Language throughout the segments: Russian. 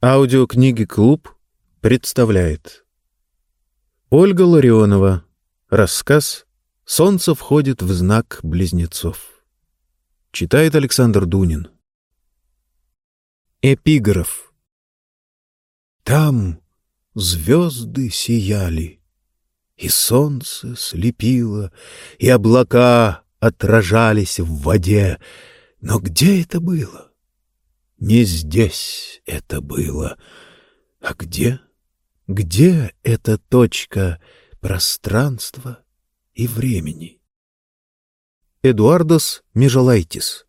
Аудиокниги «Клуб» представляет Ольга Ларионова. Рассказ «Солнце входит в знак близнецов». Читает Александр Дунин. Эпиграф. Там звезды сияли, и солнце слепило, и облака отражались в воде. Но где это было? Не здесь это было. А где? Где эта точка пространства и времени? Эдуардос Межалайтис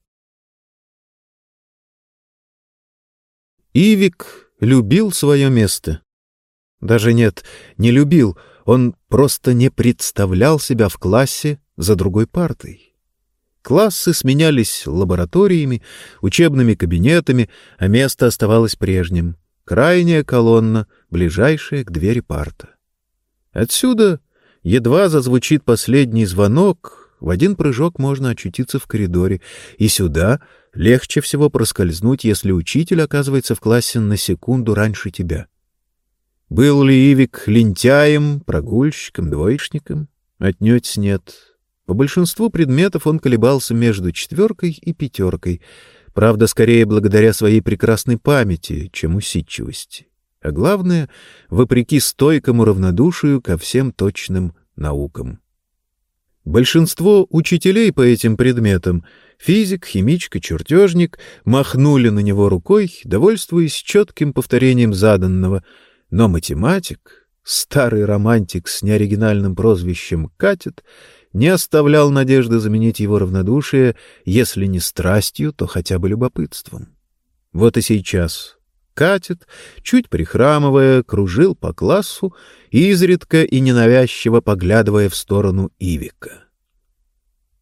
Ивик любил свое место. Даже нет, не любил, он просто не представлял себя в классе за другой партой. Классы сменялись лабораториями, учебными кабинетами, а место оставалось прежним. Крайняя колонна, ближайшая к двери парта. Отсюда, едва зазвучит последний звонок, в один прыжок можно очутиться в коридоре, и сюда легче всего проскользнуть, если учитель оказывается в классе на секунду раньше тебя. Был ли Ивик лентяем, прогульщиком, двоечником? Отнюдь нет. По большинству предметов он колебался между четверкой и пятеркой, правда, скорее благодаря своей прекрасной памяти, чем усидчивости. А главное, вопреки стойкому равнодушию ко всем точным наукам. Большинство учителей по этим предметам — физик, химичка, чертежник — махнули на него рукой, довольствуясь четким повторением заданного, но математик, старый романтик с неоригинальным прозвищем «Катет», не оставлял надежды заменить его равнодушие, если не страстью, то хотя бы любопытством. Вот и сейчас катет, чуть прихрамывая, кружил по классу, изредка и ненавязчиво поглядывая в сторону Ивика.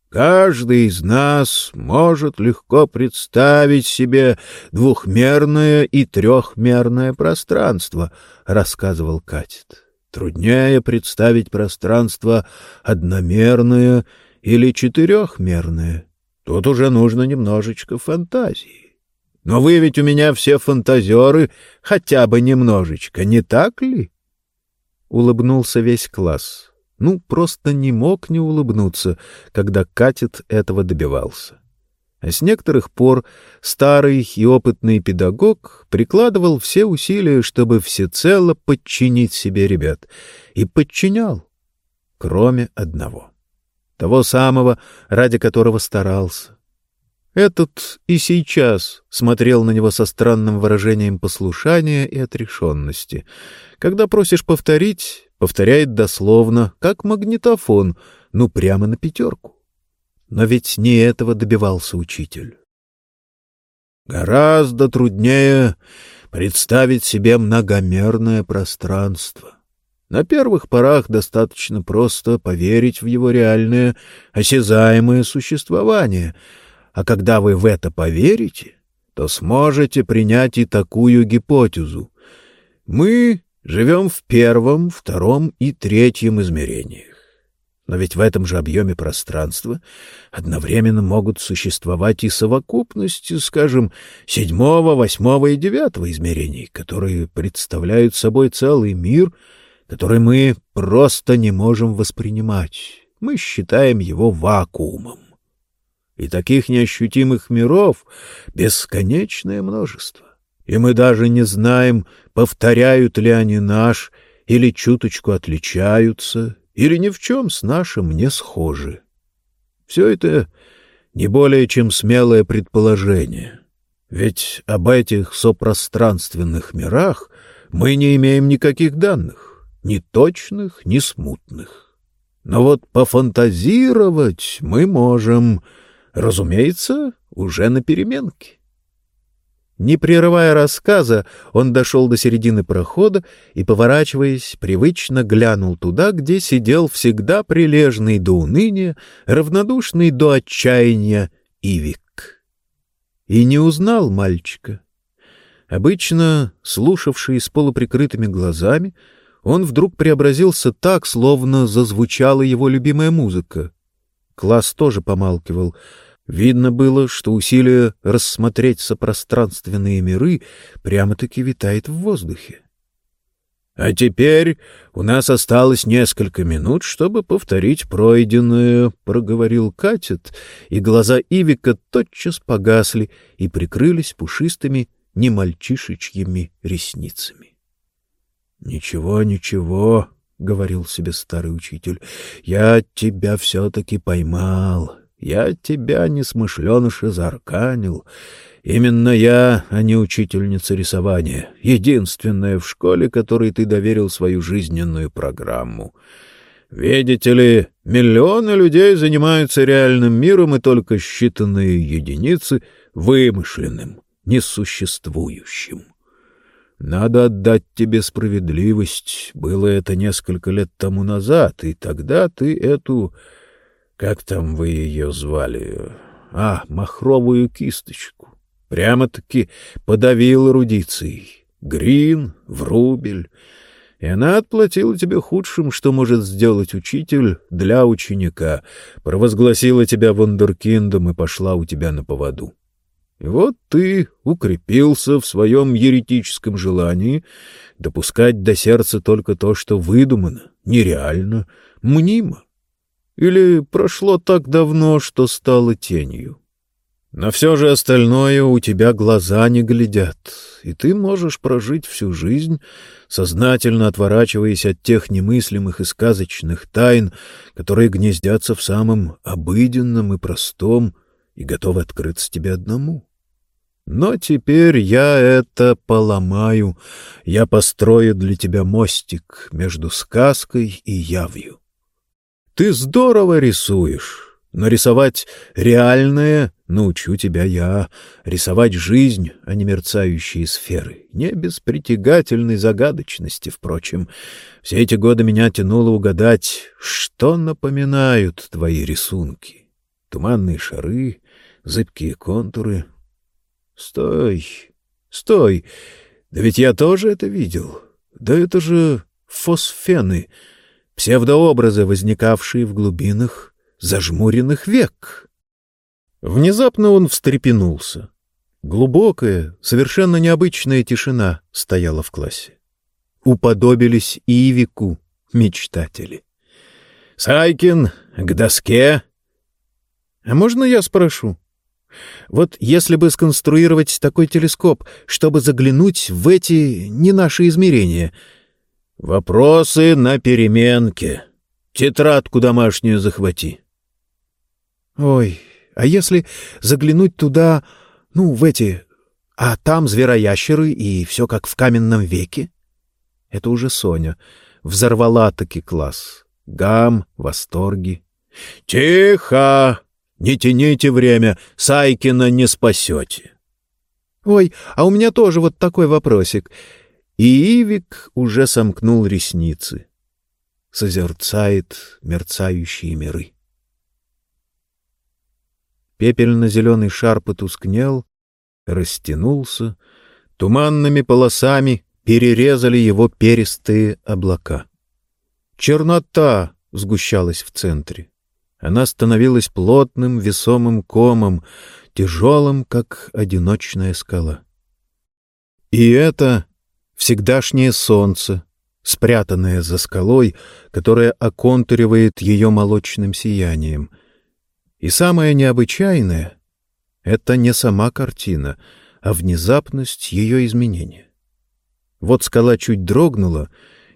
Каждый из нас может легко представить себе двухмерное и трехмерное пространство, рассказывал Катет. Труднее представить пространство одномерное или четырехмерное. Тут уже нужно немножечко фантазии. Но вы ведь у меня все фантазеры хотя бы немножечко, не так ли? Улыбнулся весь класс. Ну, просто не мог не улыбнуться, когда Катет этого добивался. А с некоторых пор старый и опытный педагог прикладывал все усилия, чтобы всецело подчинить себе ребят, и подчинял, кроме одного, того самого, ради которого старался. Этот и сейчас смотрел на него со странным выражением послушания и отрешенности. Когда просишь повторить, повторяет дословно, как магнитофон, ну прямо на пятерку. Но ведь не этого добивался учитель. Гораздо труднее представить себе многомерное пространство. На первых порах достаточно просто поверить в его реальное, осязаемое существование, а когда вы в это поверите, то сможете принять и такую гипотезу. Мы живем в первом, втором и третьем измерениях. Но ведь в этом же объеме пространства одновременно могут существовать и совокупности, скажем, седьмого, восьмого и девятого измерений, которые представляют собой целый мир, который мы просто не можем воспринимать. Мы считаем его вакуумом. И таких неощутимых миров бесконечное множество. И мы даже не знаем, повторяют ли они наш или чуточку отличаются, или ни в чем с нашим не схожи. Все это не более чем смелое предположение. Ведь об этих сопространственных мирах мы не имеем никаких данных, ни точных, ни смутных. Но вот пофантазировать мы можем, разумеется, уже на переменке. Не прерывая рассказа, он дошел до середины прохода и, поворачиваясь, привычно глянул туда, где сидел всегда прилежный до уныния, равнодушный до отчаяния Ивик. И не узнал мальчика. Обычно, слушавший с полуприкрытыми глазами, он вдруг преобразился так, словно зазвучала его любимая музыка. Класс тоже помалкивал — Видно было, что усилие рассмотреть сопространственные миры прямо-таки витает в воздухе. А теперь у нас осталось несколько минут, чтобы повторить пройденное, — проговорил Катет, и глаза Ивика тотчас погасли и прикрылись пушистыми немальчишечьими ресницами. — Ничего, ничего, — говорил себе старый учитель, — я тебя все-таки поймал, я тебя, несмышленыша, заарканил. Именно я, а не учительница рисования, единственная в школе, которой ты доверил свою жизненную программу. Видите ли, миллионы людей занимаются реальным миром, и только считанные единицы — вымышленным, несуществующим. Надо отдать тебе справедливость. Было это несколько лет тому назад, и тогда ты эту... Как там вы ее звали? А, махровую кисточку. Прямо-таки подавил эрудицией. Грин, Врубель. И она отплатила тебе худшим, что может сделать учитель для ученика, провозгласила тебя вундеркиндом и пошла у тебя на поводу. И вот ты укрепился в своем еретическом желании допускать до сердца только то, что выдумано, нереально, мнимо. Или прошло так давно, что стало тенью. Но все же остальное у тебя глаза не глядят, и ты можешь прожить всю жизнь, сознательно отворачиваясь от тех немыслимых и сказочных тайн, которые гнездятся в самом обыденном и простом и готовы открыться тебе одному. Но теперь я это поломаю, я построю для тебя мостик между сказкой и явью. Ты здорово рисуешь, но рисовать реальное научу тебя я, рисовать жизнь, а не мерцающие сферы, не без притягательной загадочности, впрочем. Все эти годы меня тянуло угадать, что напоминают твои рисунки. Туманные шары, зыбкие контуры. Стой, стой, да ведь я тоже это видел. Да это же фосфены — псевдообразы, возникавшие в глубинах зажмуренных век. Внезапно он встрепенулся. Глубокая, совершенно необычная тишина стояла в классе. Уподобились Ивику мечтатели. «Сайкин, к доске!» «А можно я спрошу?» Вот если бы сконструировать такой телескоп, чтобы заглянуть в эти не наши измерения — Вопросы на переменке. Тетрадку домашнюю захвати. Ой, а если заглянуть туда, ну, в эти... А там звероящеры и все как в каменном веке? Это уже Соня. Взорвала таки класс. Гам, восторги. Тихо! Не тяните время, Сайкина не спасете. Ой, а у меня тоже вот такой вопросик. И Ивик уже сомкнул ресницы. Созерцает мерцающие миры. Пепельно-зеленый шар потускнел, растянулся, туманными полосами перерезали его перистые облака. Чернота сгущалась в центре. Она становилась плотным весомым комом, тяжелым, как одиночная скала. И это всегдашнее солнце, спрятанное за скалой, которая оконтуривает ее молочным сиянием. И самое необычайное — это не сама картина, а внезапность ее изменения. Вот скала чуть дрогнула,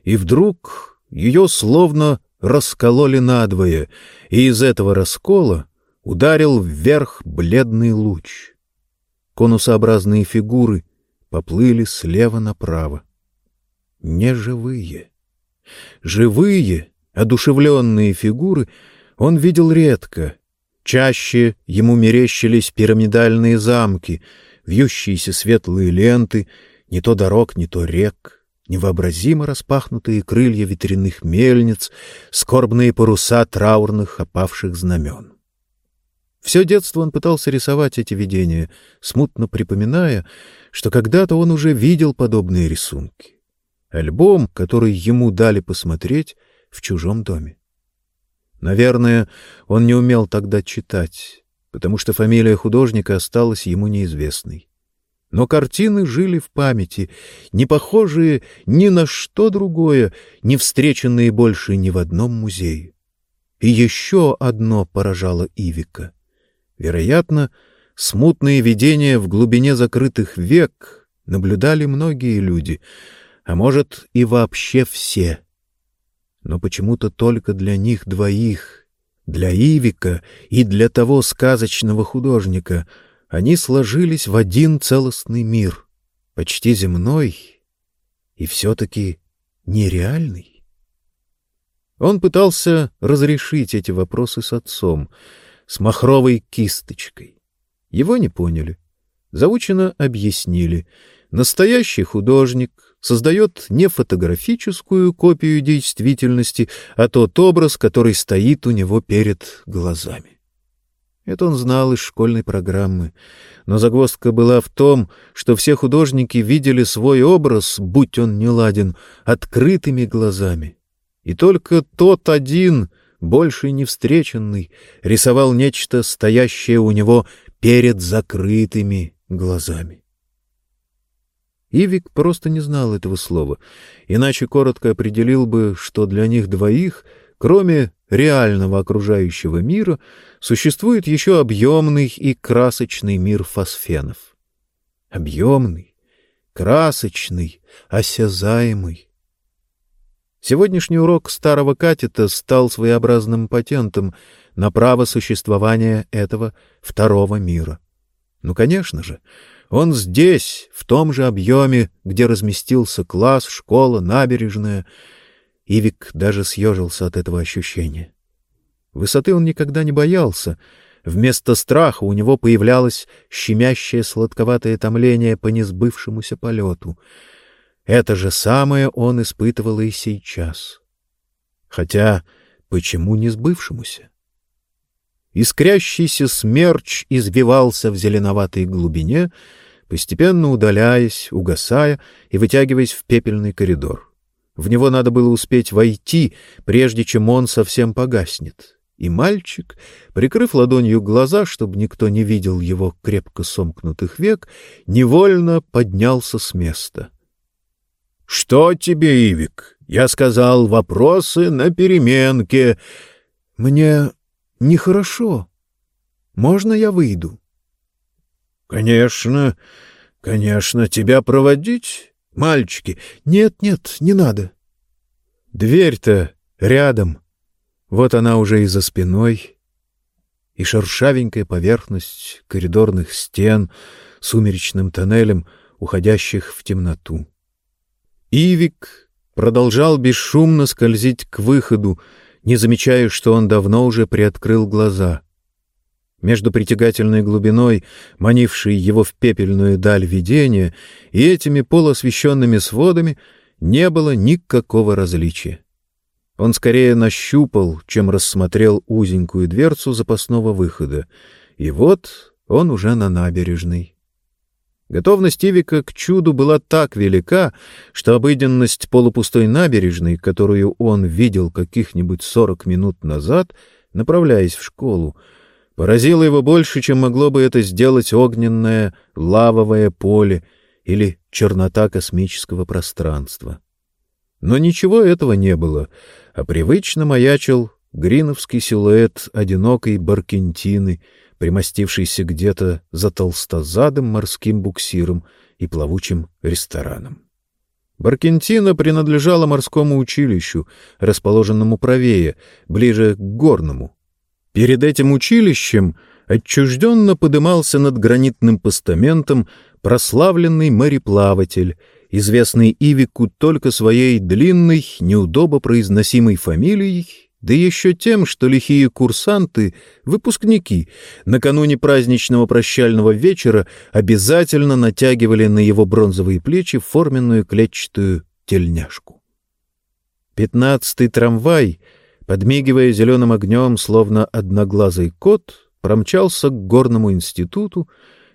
и вдруг ее словно раскололи надвое, и из этого раскола ударил вверх бледный луч. Конусообразные фигуры поплыли слева направо. Неживые. Живые, одушевленные фигуры он видел редко. Чаще ему мерещились пирамидальные замки, вьющиеся светлые ленты, не то дорог, не то рек, невообразимо распахнутые крылья ветряных мельниц, скорбные паруса траурных опавших знамен. Все детство он пытался рисовать эти видения, смутно припоминая, что когда-то он уже видел подобные рисунки. Альбом, который ему дали посмотреть в чужом доме. Наверное, он не умел тогда читать. потому что фамилия художника осталась ему неизвестной. Но картины жили в памяти, не похожие ни на что другое, не встреченные больше ни в одном музее. И еще одно поражало Ивика. Вероятно, смутные видения в глубине закрытых век наблюдали многие люди, а может и вообще все. Но почему-то только для них двоих, для Ивика и для того сказочного художника — они сложились в один целостный мир, почти земной и все-таки нереальный. Он пытался разрешить эти вопросы с отцом, с махровой кисточкой. Его не поняли. Заучено объяснили. Настоящий художник создает не фотографическую копию действительности, а тот образ, который стоит у него перед глазами. Это он знал из школьной программы. Но загвоздка была в том, что все художники видели свой образ, будь он неладен, открытыми глазами. И только тот один, больше не встреченный, рисовал нечто, стоящее у него перед закрытыми глазами. Ивик просто не знал этого слова, иначе коротко определил бы, что для них двоих, кроме реального окружающего мира существует еще объемный и красочный мир фосфенов. Объемный, красочный, осязаемый. Сегодняшний урок старого катета стал своеобразным патентом на право существования этого второго мира. Ну, конечно же, он здесь, в том же объеме, где разместился класс, школа, набережная — Ивик даже съежился от этого ощущения. Высоты он никогда не боялся. Вместо страха у него появлялось щемящее сладковатое томление по несбывшемуся полету. Это же самое он испытывал и сейчас. Хотя почему не сбывшемуся? Искрящийся смерч извивался в зеленоватой глубине, постепенно удаляясь, угасая и вытягиваясь в пепельный коридор. В него надо было успеть войти, прежде чем он совсем погаснет. И мальчик, прикрыв ладонью глаза, чтобы никто не видел его крепко сомкнутых век, невольно поднялся с места. — Что тебе, Ивик? Я сказал, вопросы на переменке. — Мне нехорошо. Можно я выйду? — Конечно, конечно, тебя проводить? Мальчики, нет-нет, не надо. Дверь-то рядом. Вот она уже и за спиной. И шершавенькая поверхность коридорных стен сумеречным тоннелем, уходящих в темноту. Ивик продолжал бесшумно скользить к выходу, не замечая, что он давно уже приоткрыл глаза — между притягательной глубиной, манившей его в пепельную даль видения, и этими полуосвещенными сводами не было никакого различия. Он скорее нащупал, чем рассмотрел узенькую дверцу запасного выхода, и вот он уже на набережной. Готовность Ивика к чуду была так велика, что обыденность полупустой набережной, которую он видел каких-нибудь сорок минут назад, направляясь в школу, поразило его больше, чем могло бы это сделать огненное лавовое поле или чернота космического пространства. Но ничего этого не было, а привычно маячил гриновский силуэт одинокой баркентины, примостившейся где-то за толстозадым морским буксиром и плавучим рестораном. Баркентина принадлежала морскому училищу, расположенному правее, ближе к горному, Перед этим училищем отчужденно подымался над гранитным постаментом прославленный мореплаватель, известный Ивику только своей длинной, неудобо произносимой фамилией, да еще тем, что лихие курсанты, выпускники, накануне праздничного прощального вечера обязательно натягивали на его бронзовые плечи форменную клетчатую тельняшку. Пятнадцатый трамвай — подмигивая зеленым огнем, словно одноглазый кот, промчался к горному институту,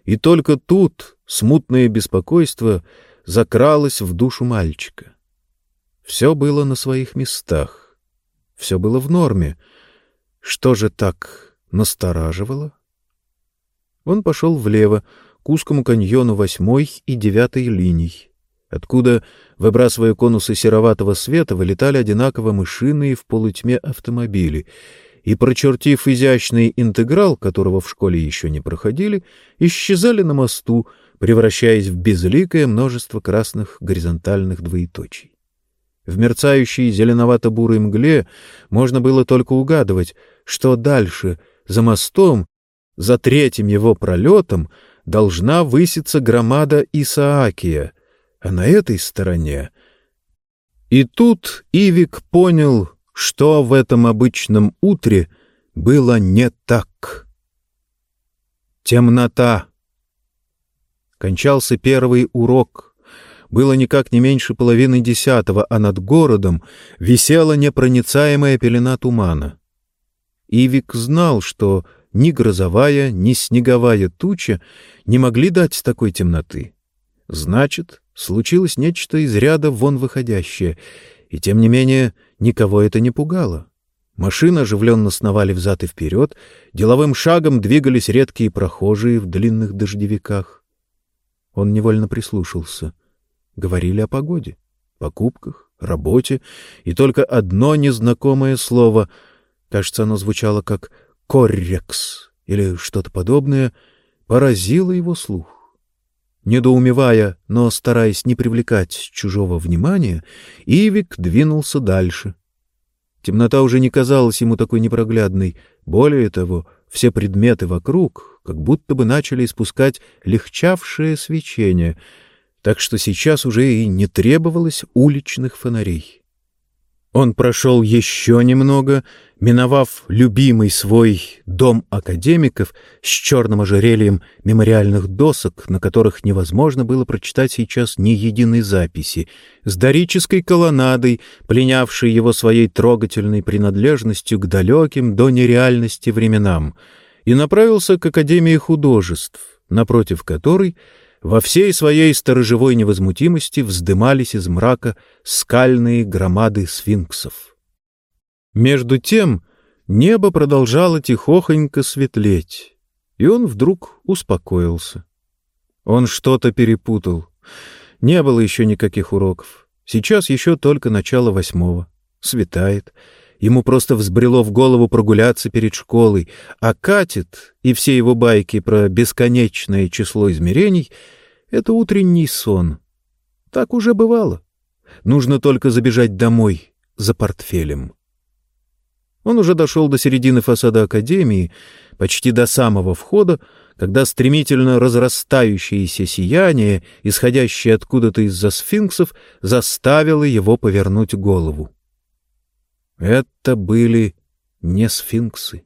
и только тут смутное беспокойство закралось в душу мальчика. Все было на своих местах, все было в норме. Что же так настораживало? Он пошел влево, к узкому каньону восьмой и девятой линий, откуда, выбрасывая конусы сероватого света, вылетали одинаково мышиные в полутьме автомобили, и, прочертив изящный интеграл, которого в школе еще не проходили, исчезали на мосту, превращаясь в безликое множество красных горизонтальных двоеточий. В мерцающей зеленовато-бурой мгле можно было только угадывать, что дальше, за мостом, за третьим его пролетом, должна выситься громада Исаакия, а на этой стороне... И тут Ивик понял, что в этом обычном утре было не так. Темнота. Кончался первый урок. Было никак не меньше половины десятого, а над городом висела непроницаемая пелена тумана. Ивик знал, что ни грозовая, ни снеговая туча не могли дать такой темноты. Значит, случилось нечто из ряда вон выходящее, и тем не менее никого это не пугало. Машины оживленно сновали взад и вперед, деловым шагом двигались редкие прохожие в длинных дождевиках. Он невольно прислушался. Говорили о погоде, покупках, работе, и только одно незнакомое слово, кажется, оно звучало как «коррекс» или что-то подобное, поразило его слух. Недоумевая, но стараясь не привлекать чужого внимания, Ивик двинулся дальше. Темнота уже не казалась ему такой непроглядной. Более того, все предметы вокруг как будто бы начали испускать легчавшее свечение, так что сейчас уже и не требовалось уличных фонарей. Он прошел еще немного, миновав любимый свой дом академиков с черным ожерельем мемориальных досок, на которых невозможно было прочитать сейчас ни единой записи, с дорической колоннадой, пленявшей его своей трогательной принадлежностью к далеким до нереальности временам, и направился к Академии художеств, напротив которой — во всей своей сторожевой невозмутимости вздымались из мрака скальные громады сфинксов. Между тем небо продолжало тихохонько светлеть, и он вдруг успокоился. Он что-то перепутал. Не было еще никаких уроков. Сейчас еще только начало восьмого. Светает. Ему просто взбрело в голову прогуляться перед школой, а катит и все его байки про бесконечное число измерений — это утренний сон. Так уже бывало. Нужно только забежать домой за портфелем. Он уже дошел до середины фасада Академии, почти до самого входа, когда стремительно разрастающееся сияние, исходящее откуда-то из-за сфинксов, заставило его повернуть голову. Это были не сфинксы.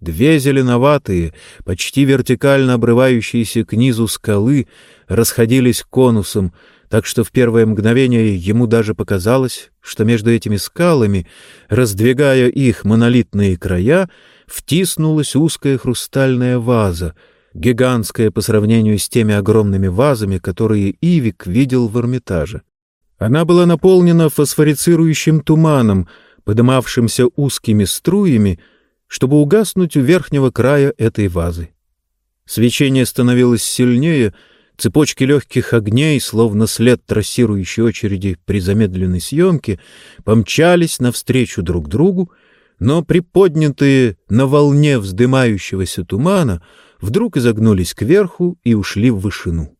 Две зеленоватые, почти вертикально обрывающиеся к низу скалы расходились конусом, так что в первое мгновение ему даже показалось, что между этими скалами, раздвигая их монолитные края, втиснулась узкая хрустальная ваза, гигантская по сравнению с теми огромными вазами, которые Ивик видел в Эрмитаже. Она была наполнена фосфорицирующим туманом, подымавшимся узкими струями, чтобы угаснуть у верхнего края этой вазы. Свечение становилось сильнее, цепочки легких огней, словно след трассирующей очереди при замедленной съемке, помчались навстречу друг другу, но приподнятые на волне вздымающегося тумана вдруг изогнулись кверху и ушли в вышину.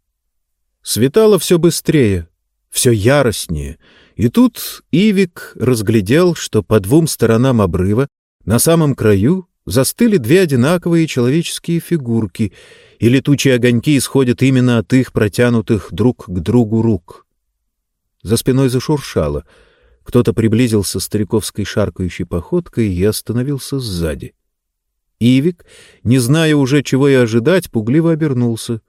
Светало все быстрее, все яростнее, и тут Ивик разглядел, что по двум сторонам обрыва, на самом краю, застыли две одинаковые человеческие фигурки, и летучие огоньки исходят именно от их протянутых друг к другу рук. За спиной зашуршало. Кто-то приблизился стариковской шаркающей походкой и остановился сзади. Ивик, не зная уже, чего и ожидать, пугливо обернулся.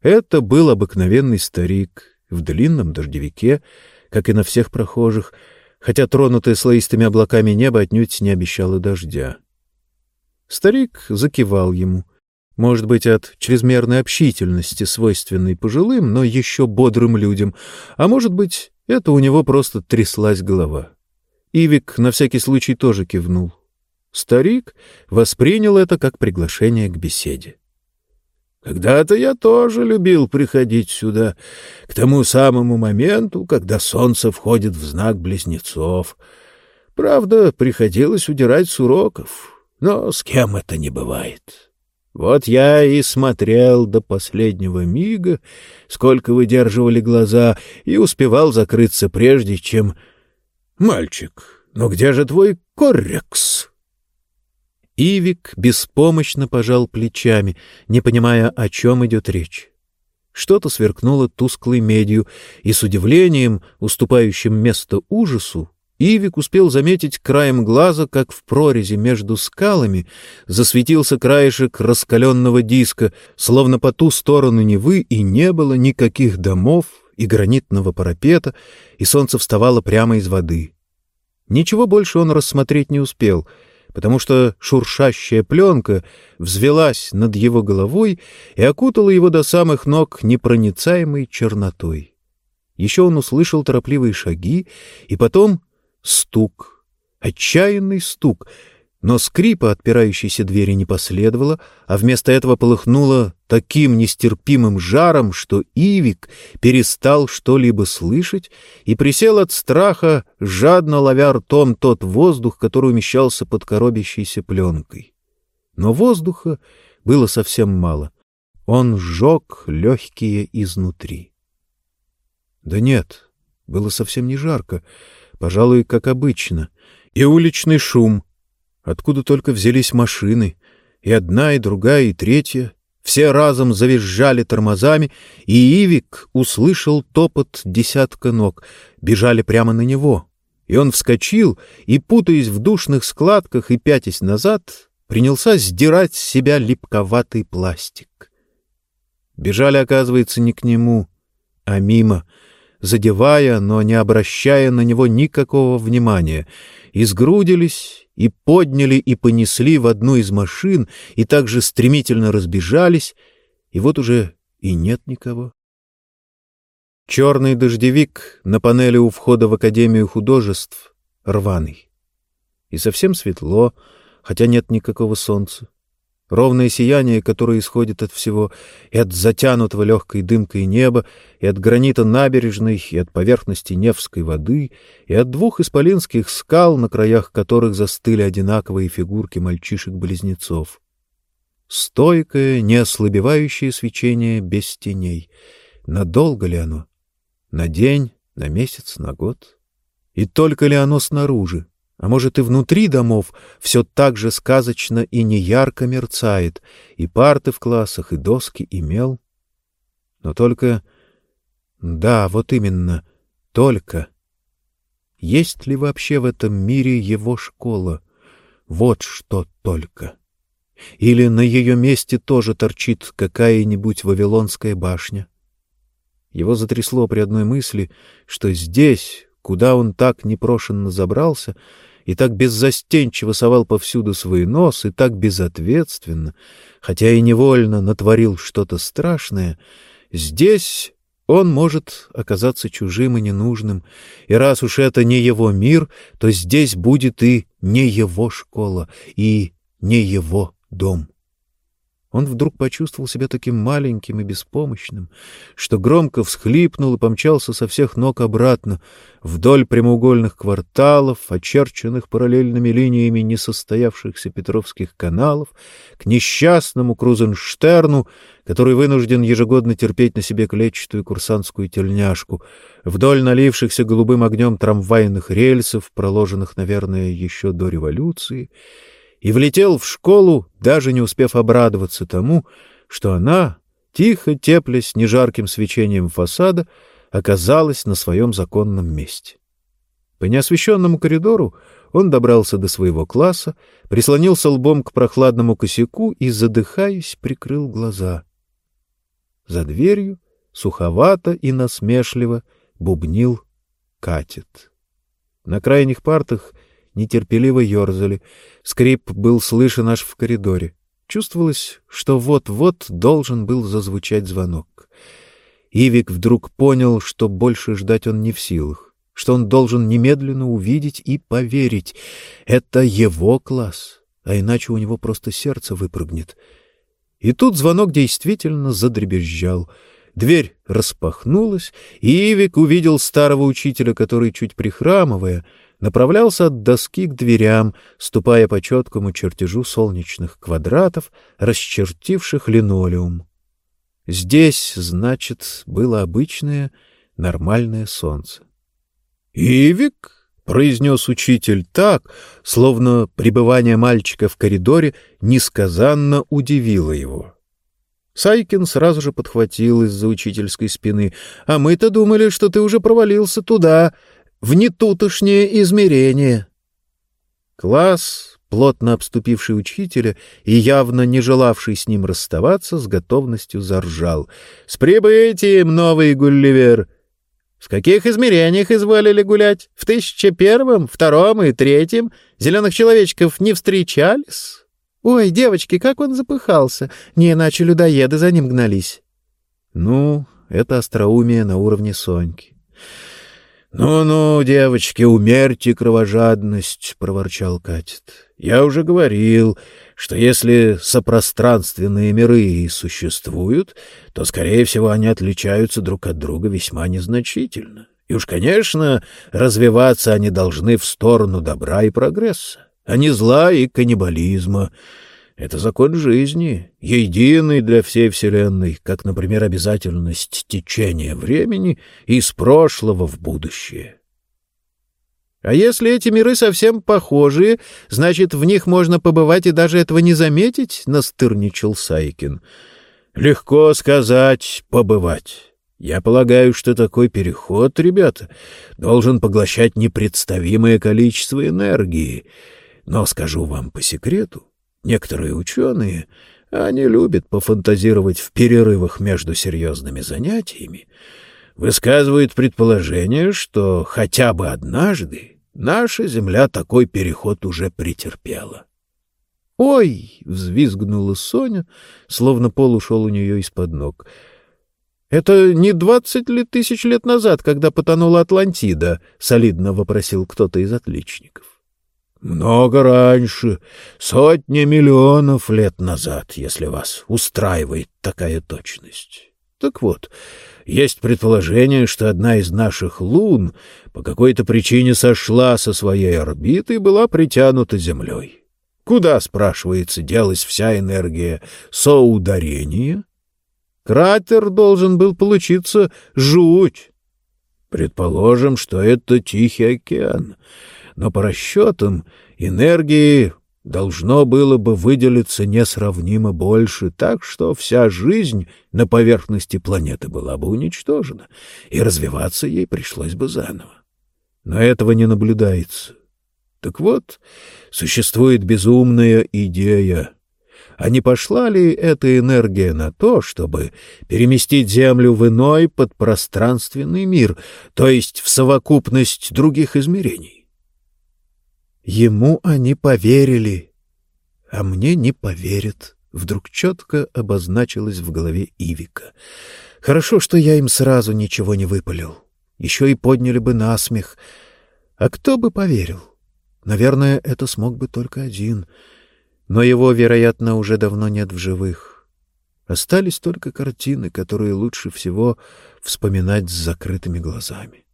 Это был обыкновенный старик, в длинном дождевике, как и на всех прохожих, хотя тронутое слоистыми облаками небо отнюдь не обещало дождя. Старик закивал ему, может быть, от чрезмерной общительности, свойственной пожилым, но еще бодрым людям, а может быть, это у него просто тряслась голова. Ивик на всякий случай тоже кивнул. Старик воспринял это как приглашение к беседе. Когда-то я тоже любил приходить сюда, к тому самому моменту, когда солнце входит в знак близнецов. Правда, приходилось удирать с уроков, но с кем это не бывает. Вот я и смотрел до последнего мига, сколько выдерживали глаза, и успевал закрыться прежде, чем... «Мальчик, но где же твой коррекс?» Ивик беспомощно пожал плечами, не понимая, о чем идет речь. Что-то сверкнуло тусклой медью, и с удивлением, уступающим место ужасу, Ивик успел заметить краем глаза, как в прорези между скалами засветился краешек раскаленного диска, словно по ту сторону Невы и не было никаких домов и гранитного парапета, и солнце вставало прямо из воды. Ничего больше он рассмотреть не успел, потому что шуршащая пленка взвелась над его головой и окутала его до самых ног непроницаемой чернотой. Еще он услышал торопливые шаги, и потом Стук. Отчаянный стук. Но скрипа отпирающейся двери не последовало, а вместо этого полыхнуло таким нестерпимым жаром, что Ивик перестал что-либо слышать и присел от страха, жадно ловя ртом тот воздух, который умещался под коробящейся пленкой. Но воздуха было совсем мало. Он сжег легкие изнутри. Да нет, было совсем не жарко пожалуй, как обычно, и уличный шум. Откуда только взялись машины, и одна, и другая, и третья. Все разом завизжали тормозами, и Ивик услышал топот десятка ног, бежали прямо на него. И он вскочил и, путаясь в душных складках и пятясь назад, принялся сдирать с себя липковатый пластик. Бежали, оказывается, не к нему, а мимо — задевая, но не обращая на него никакого внимания, изгрудились и подняли и понесли в одну из машин, и также стремительно разбежались, и вот уже и нет никого. Черный дождевик на панели у входа в Академию художеств рваный. И совсем светло, хотя нет никакого солнца. Ровное сияние, которое исходит от всего, и от затянутого легкой дымкой неба, и от гранита набережной, и от поверхности Невской воды, и от двух исполинских скал, на краях которых застыли одинаковые фигурки мальчишек-близнецов. Стойкое, неослабевающее свечение без теней. Надолго ли оно? На день, на месяц, на год? И только ли оно снаружи? А может, и внутри домов все так же сказочно и неярко мерцает, и парты в классах, и доски, и мел. Но только... Да, вот именно, только... Есть ли вообще в этом мире его школа? Вот что только. Или на ее месте тоже торчит какая-нибудь Вавилонская башня? Его затрясло при одной мысли, что здесь, куда он так непрошенно забрался, и так беззастенчиво совал повсюду свой нос, и так безответственно, хотя и невольно натворил что-то страшное, здесь он может оказаться чужим и ненужным, и раз уж это не его мир, то здесь будет и не его школа, и не его дом. Он вдруг почувствовал себя таким маленьким и беспомощным, что громко всхлипнул и помчался со всех ног обратно, вдоль прямоугольных кварталов, очерченных параллельными линиями несостоявшихся Петровских каналов, к несчастному Крузенштерну, который вынужден ежегодно терпеть на себе клетчатую курсантскую тельняшку, вдоль налившихся голубым огнем трамвайных рельсов, проложенных, наверное, еще до революции, и влетел в школу, даже не успев обрадоваться тому, что она, тихо теплясь нежарким свечением фасада, оказалась на своем законном месте. По неосвещенному коридору он добрался до своего класса, прислонился лбом к прохладному косяку и, задыхаясь, прикрыл глаза. За дверью суховато и насмешливо бубнил катет. На крайних партах нетерпеливо ерзали. Скрип был слышен аж в коридоре. Чувствовалось, что вот-вот должен был зазвучать звонок. Ивик вдруг понял, что больше ждать он не в силах, что он должен немедленно увидеть и поверить. Это его класс, а иначе у него просто сердце выпрыгнет. И тут звонок действительно задребезжал. Дверь распахнулась, и Ивик увидел старого учителя, который, чуть прихрамывая, направлялся от доски к дверям, ступая по четкому чертежу солнечных квадратов, расчертивших линолеум. Здесь, значит, было обычное нормальное солнце. «Ивик?» — произнес учитель так, словно пребывание мальчика в коридоре несказанно удивило его. Сайкин сразу же подхватил из-за учительской спины. «А мы-то думали, что ты уже провалился туда, в нетутошнее измерение». Класс, плотно обступивший учителя и явно не желавший с ним расставаться, с готовностью заржал. «С прибытием, новый Гулливер!» В каких измерениях изволили гулять? В тысяча первом, втором и третьем зеленых человечков не встречались? Ой, девочки, как он запыхался! Не иначе людоеды за ним гнались. Ну, это остроумие на уровне Соньки. «Ну-ну, девочки, умерьте кровожадность», — проворчал Катит. «Я уже говорил, что если сопространственные миры и существуют, то, скорее всего, они отличаются друг от друга весьма незначительно. И уж, конечно, развиваться они должны в сторону добра и прогресса, а не зла и каннибализма». Это закон жизни, единый для всей Вселенной, как, например, обязательность течения времени из прошлого в будущее. А если эти миры совсем похожие, значит, в них можно побывать и даже этого не заметить, — настырничал Сайкин. Легко сказать «побывать». Я полагаю, что такой переход, ребята, должен поглощать непредставимое количество энергии. Но скажу вам по секрету, Некоторые ученые, они любят пофантазировать в перерывах между серьезными занятиями, высказывают предположение, что хотя бы однажды наша Земля такой переход уже претерпела. «Ой!» — взвизгнула Соня, словно пол ушел у нее из-под ног. «Это не двадцать ли тысяч лет назад, когда потонула Атлантида?» — солидно вопросил кто-то из отличников. Много раньше, сотни миллионов лет назад, если вас устраивает такая точность. Так вот, есть предположение, что одна из наших лун по какой-то причине сошла со своей орбиты и была притянута Землей. Куда, спрашивается, делась вся энергия соударения? Кратер должен был получиться жуть. Предположим, что это Тихий океан — но по расчетам энергии должно было бы выделиться несравнимо больше, так что вся жизнь на поверхности планеты была бы уничтожена, и развиваться ей пришлось бы заново. Но этого не наблюдается. Так вот, существует безумная идея. А не пошла ли эта энергия на то, чтобы переместить Землю в иной подпространственный мир, то есть в совокупность других измерений? Ему они поверили, а мне не поверят. Вдруг четко обозначилось в голове Ивика. Хорошо, что я им сразу ничего не выпалил. Еще и подняли бы насмех. А кто бы поверил? Наверное, это смог бы только один. Но его, вероятно, уже давно нет в живых. Остались только картины, которые лучше всего вспоминать с закрытыми глазами.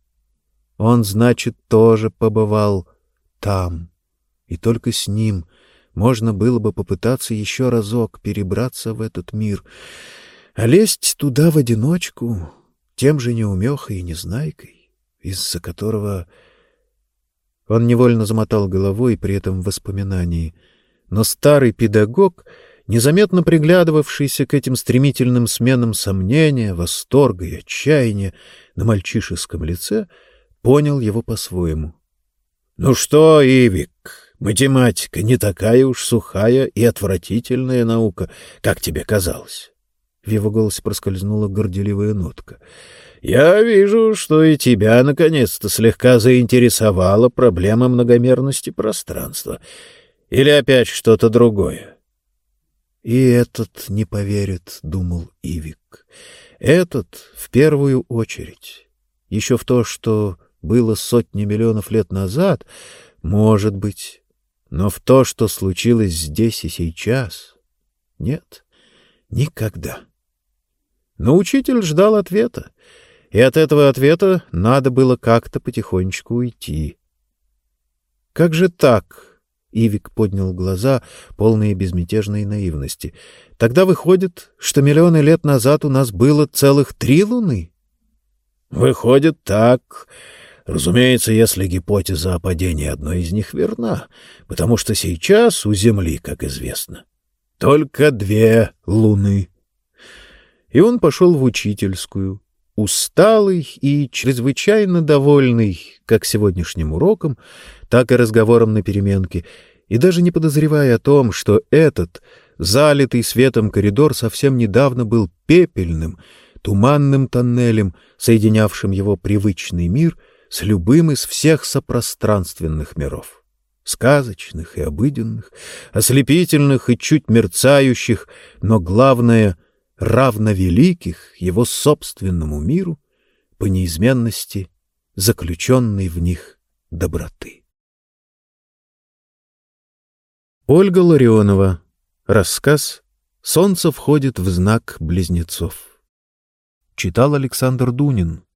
Он, значит, тоже побывал там, и только с ним можно было бы попытаться еще разок перебраться в этот мир, а лезть туда в одиночку, тем же неумехой и незнайкой, из-за которого... Он невольно замотал головой при этом воспоминании, но старый педагог, незаметно приглядывавшийся к этим стремительным сменам сомнения, восторга и отчаяния на мальчишеском лице, понял его по-своему. Ну что, Ивик, математика не такая уж сухая и отвратительная наука, как тебе казалось. В его голосе проскользнула горделивая нотка. Я вижу, что и тебя наконец-то слегка заинтересовала проблема многомерности пространства. Или опять что-то другое? И этот не поверит, думал Ивик. Этот в первую очередь. Еще в то, что было сотни миллионов лет назад, может быть, но в то, что случилось здесь и сейчас, нет. Никогда. Но учитель ждал ответа, и от этого ответа надо было как-то потихонечку уйти. «Как же так?» — Ивик поднял глаза, полные безмятежной наивности. «Тогда выходит, что миллионы лет назад у нас было целых три луны?» «Выходит так. Разумеется, если гипотеза о падении одной из них верна, потому что сейчас у Земли, как известно, только две луны». И он пошел в учительскую, усталый и чрезвычайно довольный как сегодняшним уроком, так и разговором на переменке, и даже не подозревая о том, что этот, залитый светом коридор, совсем недавно был пепельным, туманным тоннелем, соединявшим его привычный мир с любым из всех сопространственных миров. Сказочных и обыденных, ослепительных и чуть мерцающих, но главное — равновеликих его собственному миру по неизменности заключенной в них доброты. Ольга Ларионова. Рассказ «Солнце входит в знак близнецов». Читал Александр Дунин.